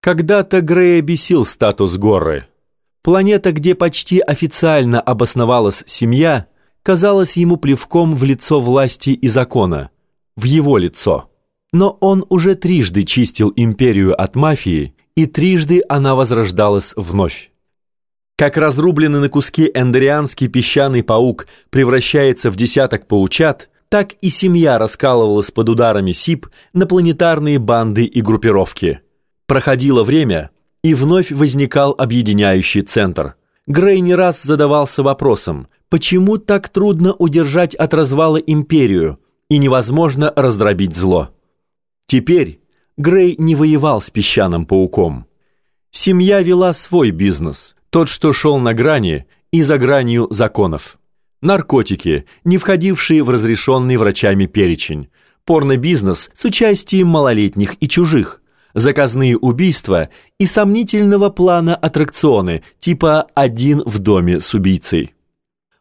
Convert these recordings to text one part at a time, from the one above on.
Когда-то Грея бесил статус горы. Планета, где почти официально обосновалась семья, казалась ему плевком в лицо власти и закона, в его лицо. Но он уже трижды чистил империю от мафии, и трижды она возрождалась вновь. Как разрубленный на куски эндерианский песчаный паук превращается в десяток паучат, так и семья раскалывалась под ударами СИП на планетарные банды и группировки. Проходило время, и вновь возникал объединяющий центр. Грей не раз задавался вопросом, почему так трудно удержать от развала империю и невозможно раздробить зло. Теперь Грей не воевал с песчаным пауком. Семья вела свой бизнес, тот, что шел на грани и за гранью законов. Наркотики, не входившие в разрешенный врачами перечень, порно-бизнес с участием малолетних и чужих, заказные убийства и сомнительного плана аттракционы типа «один в доме с убийцей».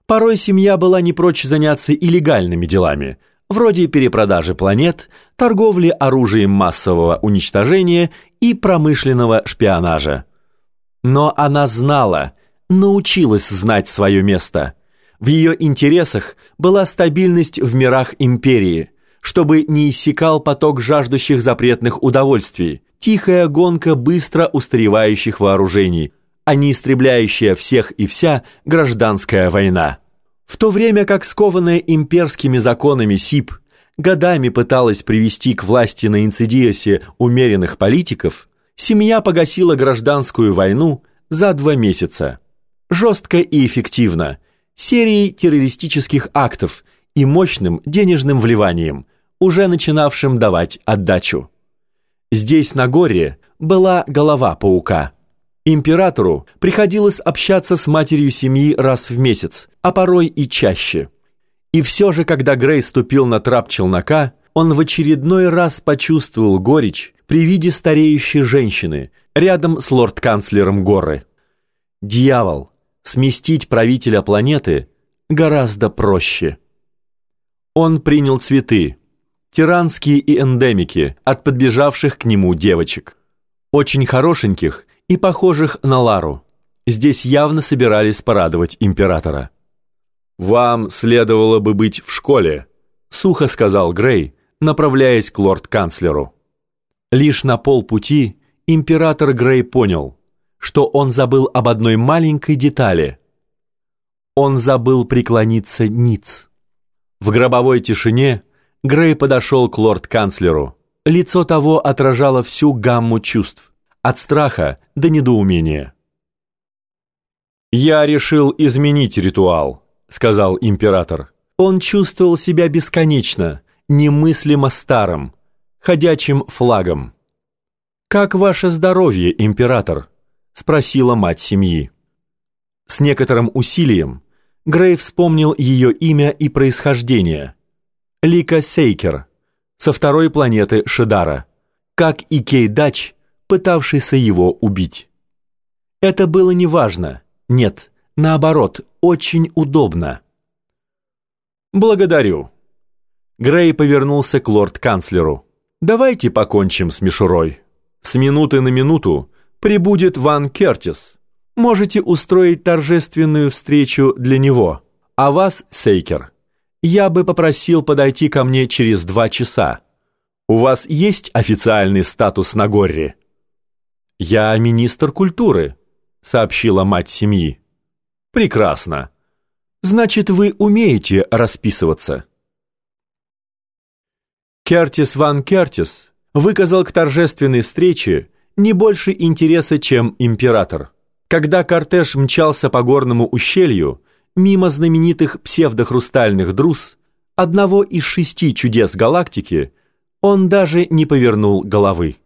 Порой семья была не прочь заняться и легальными делами, вроде перепродажи планет, торговли оружием массового уничтожения и промышленного шпионажа. Но она знала, научилась знать свое место. В ее интересах была стабильность в мирах империи, чтобы не иссякал поток жаждущих запретных удовольствий, тихая гонка быстро устаревающих вооружений, а не истребляющая всех и вся гражданская война. В то время как скованная имперскими законами СИП годами пыталась привести к власти на Инцидиосе умеренных политиков, семья погасила гражданскую войну за два месяца. Жестко и эффективно, серией террористических актов и мощным денежным вливанием, уже начинавшим давать отдачу. Здесь, на горе, была голова паука – Императору приходилось общаться с матерью семьи раз в месяц, а порой и чаще. И все же, когда Грей ступил на трап челнока, он в очередной раз почувствовал горечь при виде стареющей женщины рядом с лорд-канцлером горы. Дьявол, сместить правителя планеты гораздо проще. Он принял цветы, тиранские и эндемики от подбежавших к нему девочек. Очень хорошеньких и похожих на Лару. Здесь явно собирались порадовать императора. «Вам следовало бы быть в школе», — сухо сказал Грей, направляясь к лорд-канцлеру. Лишь на полпути император Грей понял, что он забыл об одной маленькой детали. Он забыл преклониться ниц. В гробовой тишине Грей подошел к лорд-канцлеру. Лицо того отражало всю гамму чувств от страха до недоумения. «Я решил изменить ритуал», — сказал император. Он чувствовал себя бесконечно, немыслимо старым, ходячим флагом. «Как ваше здоровье, император?» — спросила мать семьи. С некоторым усилием Грей вспомнил ее имя и происхождение. Лика Сейкер, со второй планеты Шидара. Как и Кей Дач, пытавшийся его убить. Это было неважно. Нет, наоборот, очень удобно. «Благодарю». Грей повернулся к лорд-канцлеру. «Давайте покончим с мишурой. С минуты на минуту прибудет Ван Кертис. Можете устроить торжественную встречу для него. А вас, Сейкер, я бы попросил подойти ко мне через два часа. У вас есть официальный статус на Горре?» «Я министр культуры», — сообщила мать семьи. «Прекрасно. Значит, вы умеете расписываться». Кертис Ван Кертис выказал к торжественной встрече не больше интереса, чем император. Когда кортеж мчался по горному ущелью, мимо знаменитых псевдохрустальных друз, одного из шести чудес галактики, он даже не повернул головы.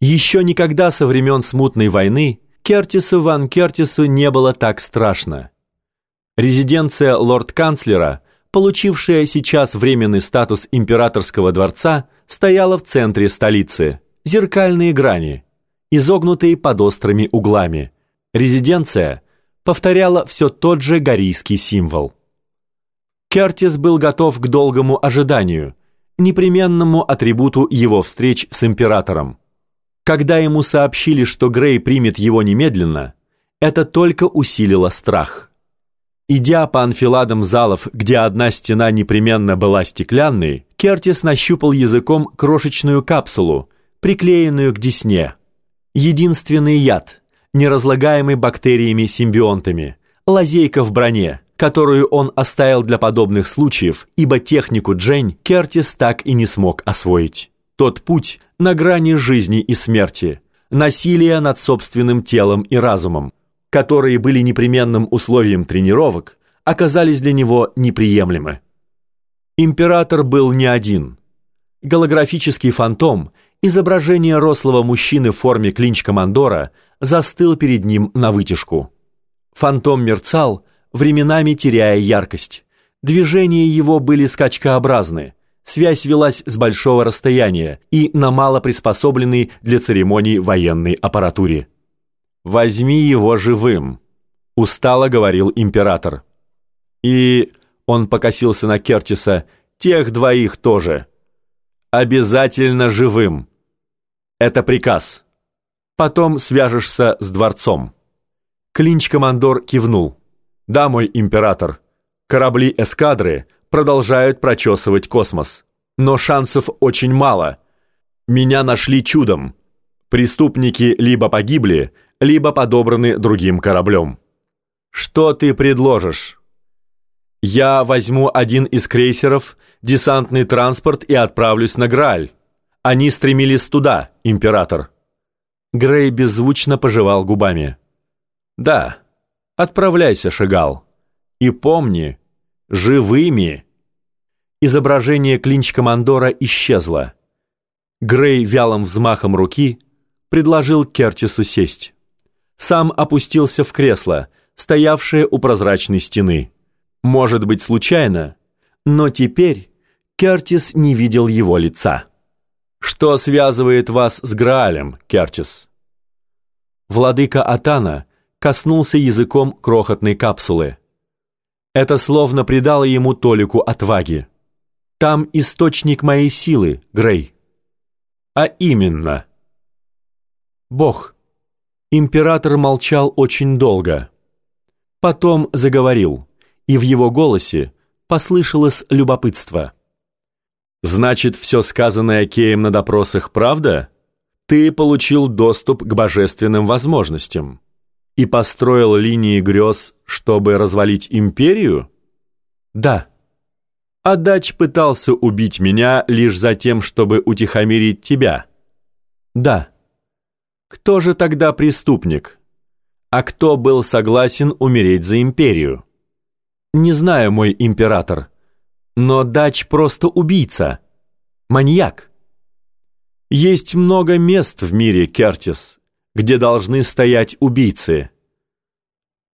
Еще никогда со времен смутной войны Кертису Ван Кертису не было так страшно. Резиденция лорд-канцлера, получившая сейчас временный статус императорского дворца, стояла в центре столицы. Зеркальные грани, изогнутые под острыми углами. Резиденция повторяла все тот же горийский символ. Кертис был готов к долгому ожиданию, непременному атрибуту его встреч с императором. Когда ему сообщили, что Грей примет его немедленно, это только усилило страх. Идя по анфиладам залов, где одна стена непременно была стеклянной, Кертис нащупал языком крошечную капсулу, приклеенную к десне. Единственный яд, неразлагаемый бактериями-симбионтами, лазейка в броне, которую он оставил для подобных случаев, ибо технику Джейн Кертис так и не смог освоить. Тот путь на грани жизни и смерти, насилие над собственным телом и разумом, которые были непременным условием тренировок, оказались для него неприемлемы. Император был не один. Голографический фантом, изображение рослого мужчины в форме клинч-командора, застыл перед ним на вытяжку. Фантом мерцал, временами теряя яркость. Движения его были скачкообразны, связь велась с большого расстояния и на мало приспособленной для церемоний военной аппаратуре. «Возьми его живым», — устало говорил император. И он покосился на Кертиса, тех двоих тоже. «Обязательно живым. Это приказ. Потом свяжешься с дворцом». Клинч-командор кивнул. «Да, мой император. Корабли эскадры продолжают прочесывать космос. Но шансов очень мало. Меня нашли чудом. Преступники либо погибли, либо подобраны другим кораблем. Что ты предложишь? Я возьму один из крейсеров, десантный транспорт и отправлюсь на Грааль. Они стремились туда, император. Грей беззвучно пожевал губами. Да, отправляйся, Шагал. И помни, живыми. Изображение клинч-командора исчезло. Грей вялым взмахом руки предложил Кертису сесть сам опустился в кресло, стоявшее у прозрачной стены. Может быть, случайно, но теперь Кертис не видел его лица. «Что связывает вас с Граалем, Кертис?» Владыка Атана коснулся языком крохотной капсулы. Это словно придало ему толику отваги. «Там источник моей силы, Грей». «А именно?» «Бог». Император молчал очень долго. Потом заговорил, и в его голосе послышалось любопытство. «Значит, все сказанное Кеем на допросах правда? Ты получил доступ к божественным возможностям и построил линии грез, чтобы развалить империю?» «Да». А Дач пытался убить меня лишь за тем, чтобы утихомирить тебя?» «Да». Кто же тогда преступник? А кто был согласен умереть за империю? Не знаю, мой император, но Дач просто убийца, маньяк. Есть много мест в мире, Кертис, где должны стоять убийцы.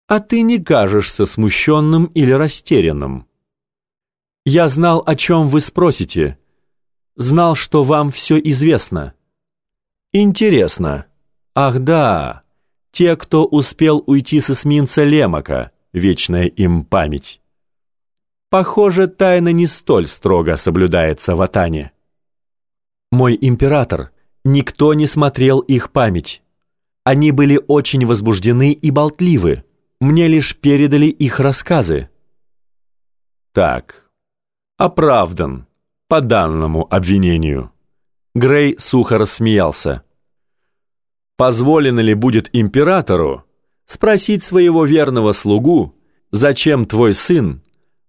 А ты не кажешься смущенным или растерянным. Я знал, о чем вы спросите. Знал, что вам все известно. Интересно. Ах да, те, кто успел уйти с эсминца Лемака, вечная им память. Похоже, тайна не столь строго соблюдается в Атане. Мой император, никто не смотрел их память. Они были очень возбуждены и болтливы. Мне лишь передали их рассказы. Так, оправдан по данному обвинению. Грей сухо рассмеялся позволено ли будет императору спросить своего верного слугу, зачем твой сын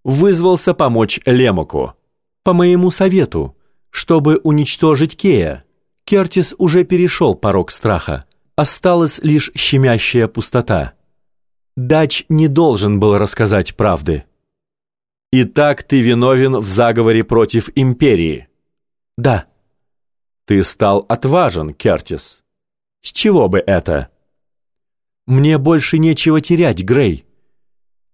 вызвался помочь Лемоку? По моему совету, чтобы уничтожить Кея. Кертис уже перешел порог страха. Осталась лишь щемящая пустота. Дач не должен был рассказать правды. «Итак, ты виновен в заговоре против империи?» «Да». «Ты стал отважен, Кертис». С чего бы это? Мне больше нечего терять, Грей.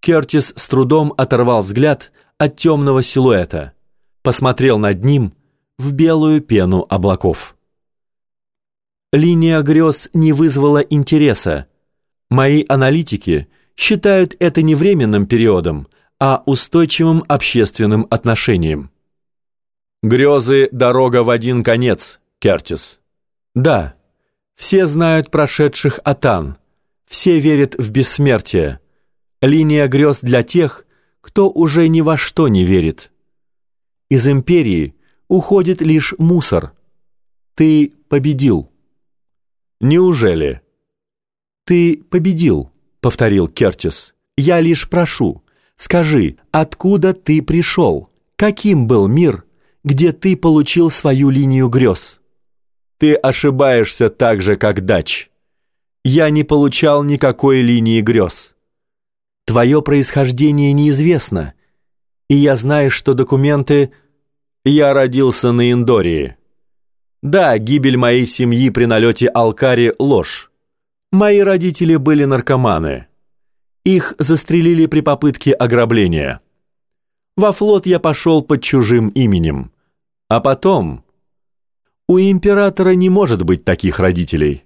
Кертис с трудом оторвал взгляд от темного силуэта, посмотрел над ним в белую пену облаков. Линия грез не вызвала интереса. Мои аналитики считают это не временным периодом, а устойчивым общественным отношением. Грезы – дорога в один конец, Кертис. Да, Все знают прошедших Атан, все верят в бессмертие. Линия грез для тех, кто уже ни во что не верит. Из империи уходит лишь мусор. Ты победил. Неужели? Ты победил, повторил Кертис. Я лишь прошу, скажи, откуда ты пришел? Каким был мир, где ты получил свою линию грез? Ты ошибаешься так же, как Дач. Я не получал никакой линии грез. Твое происхождение неизвестно, и я знаю, что документы... Я родился на Индории. Да, гибель моей семьи при налете Алкари — ложь. Мои родители были наркоманы. Их застрелили при попытке ограбления. Во флот я пошел под чужим именем. А потом... У императора не может быть таких родителей.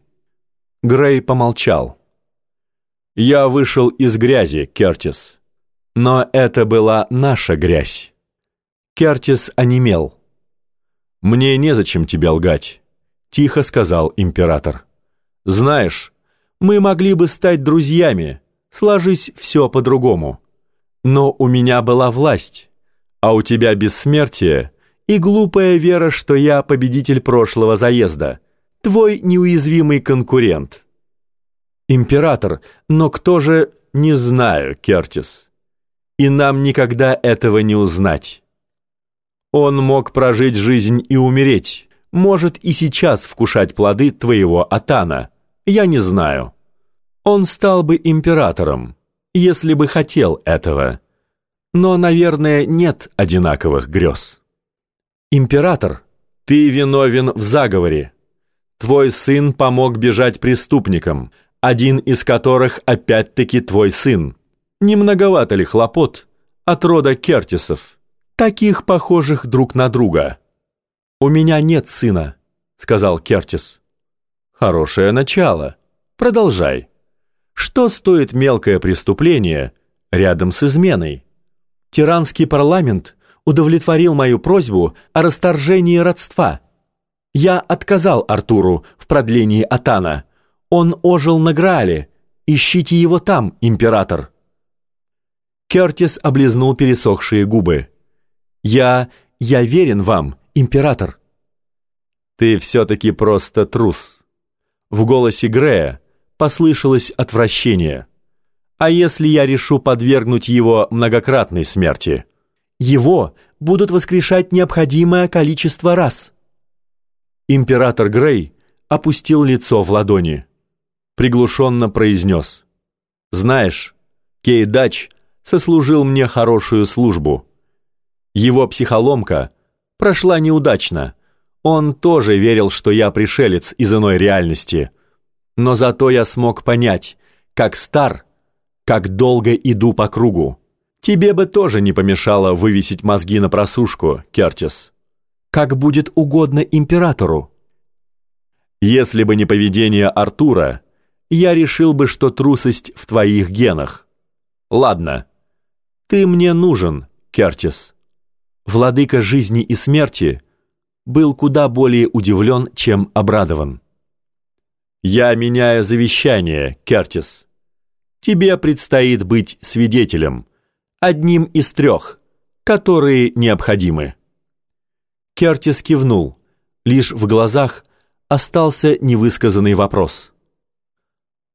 Грей помолчал. Я вышел из грязи, Кертис. Но это была наша грязь. Кертис онемел. «Мне незачем тебя лгать», — тихо сказал император. «Знаешь, мы могли бы стать друзьями, сложись все по-другому. Но у меня была власть, а у тебя бессмертие и глупая вера, что я победитель прошлого заезда, твой неуязвимый конкурент». «Император, но кто же...» «Не знаю, Кертис. И нам никогда этого не узнать». Он мог прожить жизнь и умереть, может и сейчас вкушать плоды твоего Атана. Я не знаю. Он стал бы императором, если бы хотел этого. Но, наверное, нет одинаковых грез. Император, ты виновен в заговоре. Твой сын помог бежать преступникам, один из которых опять-таки твой сын. Не многовато ли хлопот от рода Кертисов? таких похожих друг на друга. «У меня нет сына», — сказал Кертис. «Хорошее начало. Продолжай. Что стоит мелкое преступление рядом с изменой? Тиранский парламент удовлетворил мою просьбу о расторжении родства. Я отказал Артуру в продлении Атана. Он ожил на Граале. Ищите его там, император». Кертис облизнул пересохшие губы. Я... я верен вам, император». «Ты все-таки просто трус». В голосе Грея послышалось отвращение. «А если я решу подвергнуть его многократной смерти?» «Его будут воскрешать необходимое количество раз». Император Грей опустил лицо в ладони. Приглушенно произнес. «Знаешь, Кейдач сослужил мне хорошую службу». Его психоломка прошла неудачно. Он тоже верил, что я пришелец из иной реальности. Но зато я смог понять, как стар, как долго иду по кругу. Тебе бы тоже не помешало вывесить мозги на просушку, Кертис. Как будет угодно императору. Если бы не поведение Артура, я решил бы, что трусость в твоих генах. Ладно, ты мне нужен, Кертис владыка жизни и смерти, был куда более удивлен, чем обрадован. «Я меняю завещание, Кертис. Тебе предстоит быть свидетелем, одним из трех, которые необходимы». Кертис кивнул, лишь в глазах остался невысказанный вопрос.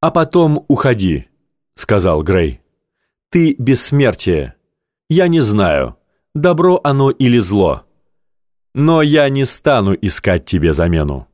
«А потом уходи», — сказал Грей. «Ты бессмертие. Я не знаю» добро оно или зло. Но я не стану искать тебе замену.